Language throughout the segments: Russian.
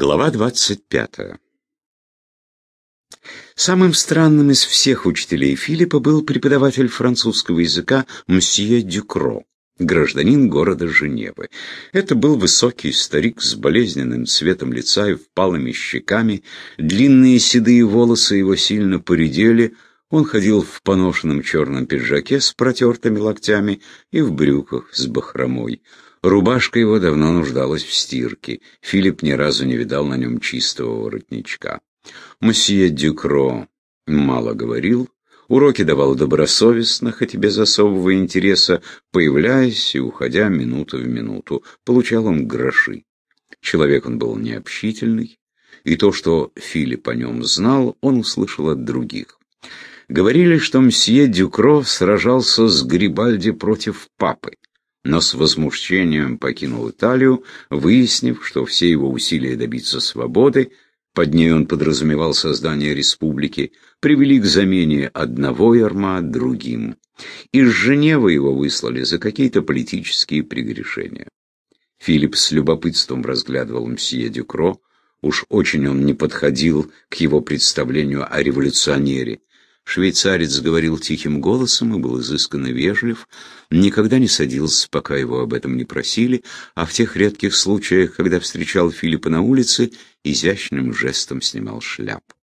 Глава 25. Самым странным из всех учителей Филиппа был преподаватель французского языка мсье Дюкро, гражданин города Женевы. Это был высокий старик с болезненным цветом лица и впалыми щеками, длинные седые волосы его сильно поредели, он ходил в поношенном черном пиджаке с протертыми локтями и в брюках с бахромой. Рубашка его давно нуждалась в стирке. Филипп ни разу не видал на нем чистого воротничка. Мсье Дюкро мало говорил, уроки давал добросовестно, хоть и без особого интереса, появляясь и уходя минуту в минуту. Получал он гроши. Человек он был необщительный, и то, что Филипп о нем знал, он услышал от других. Говорили, что мсье Дюкро сражался с Грибальди против папы но с возмущением покинул Италию, выяснив, что все его усилия добиться свободы, под ней он подразумевал создание республики, привели к замене одного ярма другим. Из Женевы его выслали за какие-то политические прегрешения. Филипп с любопытством разглядывал мсье Дюкро, уж очень он не подходил к его представлению о революционере, Швейцарец говорил тихим голосом и был изысканно вежлив, никогда не садился, пока его об этом не просили, а в тех редких случаях, когда встречал Филиппа на улице, изящным жестом снимал шляпу.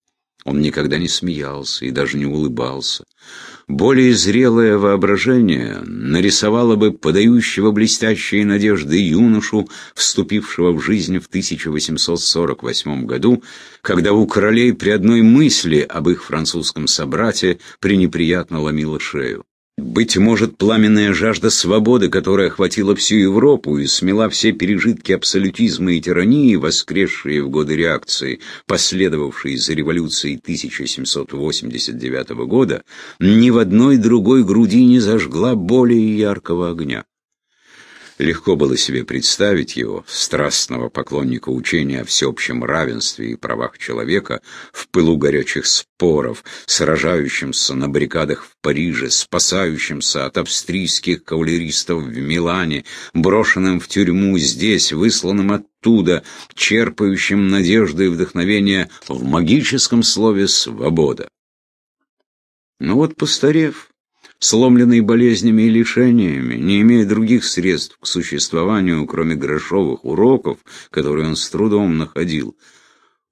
Он никогда не смеялся и даже не улыбался. Более зрелое воображение нарисовало бы подающего блестящие надежды юношу, вступившего в жизнь в 1848 году, когда у королей при одной мысли об их французском собрате пренеприятно ломило шею. Быть может, пламенная жажда свободы, которая охватила всю Европу и смела все пережитки абсолютизма и тирании, воскресшие в годы реакции, последовавшие за революцией 1789 года, ни в одной другой груди не зажгла более яркого огня. Легко было себе представить его, страстного поклонника учения о всеобщем равенстве и правах человека, в пылу горячих споров, сражающимся на баррикадах в Париже, спасающимся от австрийских кавалеристов в Милане, брошенным в тюрьму здесь, высланным оттуда, черпающим надежды и вдохновение в магическом слове «свобода». Но вот постарев, сломленный болезнями и лишениями, не имея других средств к существованию, кроме грошовых уроков, которые он с трудом находил,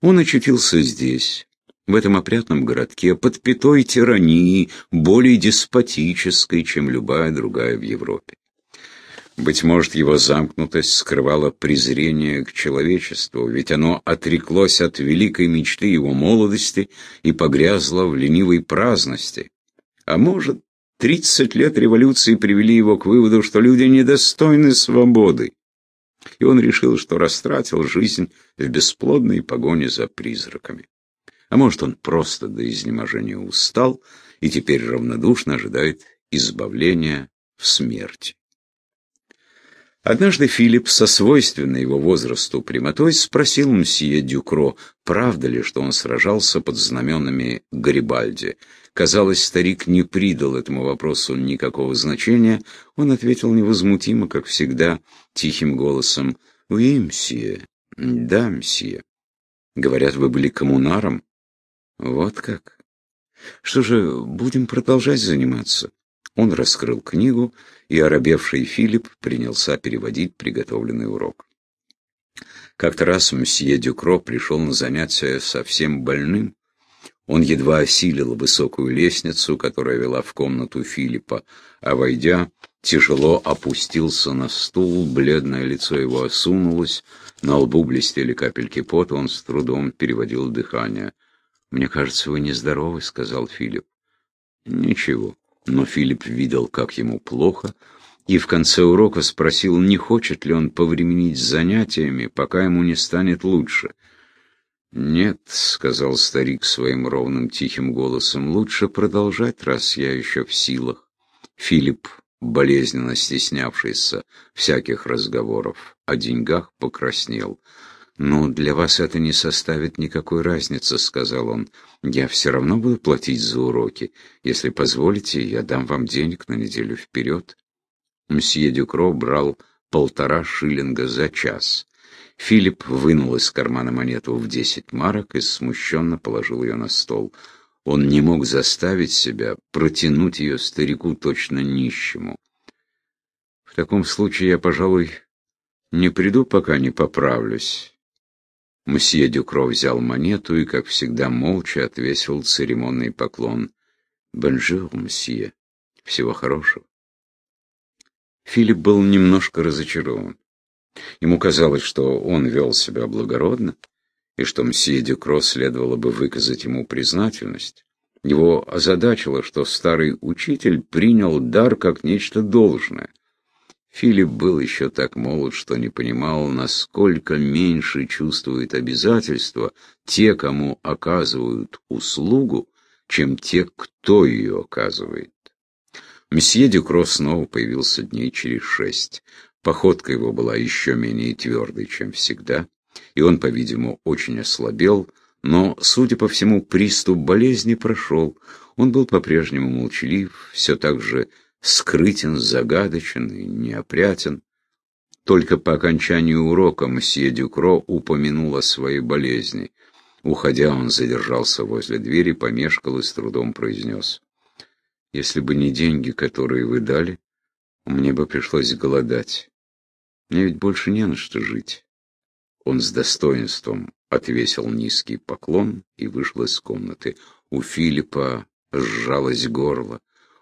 он очутился здесь, в этом опрятном городке, под пятой тирании, более деспотической, чем любая другая в Европе. Быть может, его замкнутость скрывала презрение к человечеству, ведь оно отреклось от великой мечты его молодости и погрязло в ленивой праздности. А может, Тридцать лет революции привели его к выводу, что люди недостойны свободы. И он решил, что растратил жизнь в бесплодной погоне за призраками. А может, он просто до изнеможения устал и теперь равнодушно ожидает избавления в смерти. Однажды Филипп со свойственной его возрасту прямотой спросил мсье Дюкро, правда ли, что он сражался под знаменами Гарибальди. Казалось, старик не придал этому вопросу никакого значения. Он ответил невозмутимо, как всегда, тихим голосом. «Уи, мсье. Да, мсье. Говорят, вы были коммунаром. Вот как. Что же, будем продолжать заниматься?» Он раскрыл книгу, и оробевший Филипп принялся переводить приготовленный урок. Как-то раз мсье Дюкро пришел на занятия совсем больным. Он едва осилил высокую лестницу, которая вела в комнату Филиппа, а, войдя, тяжело опустился на стул, бледное лицо его осунулось, на лбу блестели капельки пота, он с трудом переводил дыхание. «Мне кажется, вы нездоровы», — сказал Филипп. «Ничего». Но Филипп видел, как ему плохо, и в конце урока спросил, не хочет ли он повременить с занятиями, пока ему не станет лучше. «Нет», — сказал старик своим ровным тихим голосом, — «лучше продолжать, раз я еще в силах». Филипп, болезненно стеснявшийся всяких разговоров о деньгах, покраснел. «Ну, для вас это не составит никакой разницы», — сказал он. «Я все равно буду платить за уроки. Если позволите, я дам вам денег на неделю вперед». Мсье Дюкро брал полтора шиллинга за час. Филипп вынул из кармана монету в десять марок и смущенно положил ее на стол. Он не мог заставить себя протянуть ее старику точно нищему. В таком случае я, пожалуй, не приду, пока не поправлюсь. Мсье Дюкро взял монету и, как всегда, молча отвесил церемонный поклон. «Бонжур, мсье. Всего хорошего». Филипп был немножко разочарован. Ему казалось, что он вел себя благородно, и что мсье Дюкро следовало бы выказать ему признательность. Его озадачило, что старый учитель принял дар как нечто должное. Филипп был еще так молод, что не понимал, насколько меньше чувствуют обязательства те, кому оказывают услугу, чем те, кто ее оказывает. Месье Дюкро снова появился дней через шесть. Походка его была еще менее твердой, чем всегда, и он, по-видимому, очень ослабел, но, судя по всему, приступ болезни прошел. Он был по-прежнему молчалив, все так же скрытен, загадочен и неопрятен. Только по окончании урока мсье Дюкро упомянул о своей болезни. Уходя, он задержался возле двери, помешкал и с трудом произнес. «Если бы не деньги, которые вы дали, мне бы пришлось голодать. Мне ведь больше не на что жить». Он с достоинством отвесил низкий поклон и вышел из комнаты. У Филиппа сжалось горло.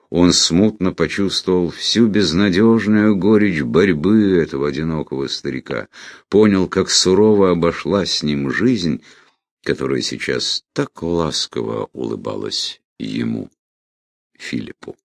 Он смутно почувствовал всю безнадежную горечь борьбы этого одинокого старика, понял, как сурово обошлась с ним жизнь, которая сейчас так ласково улыбалась ему, Филиппу.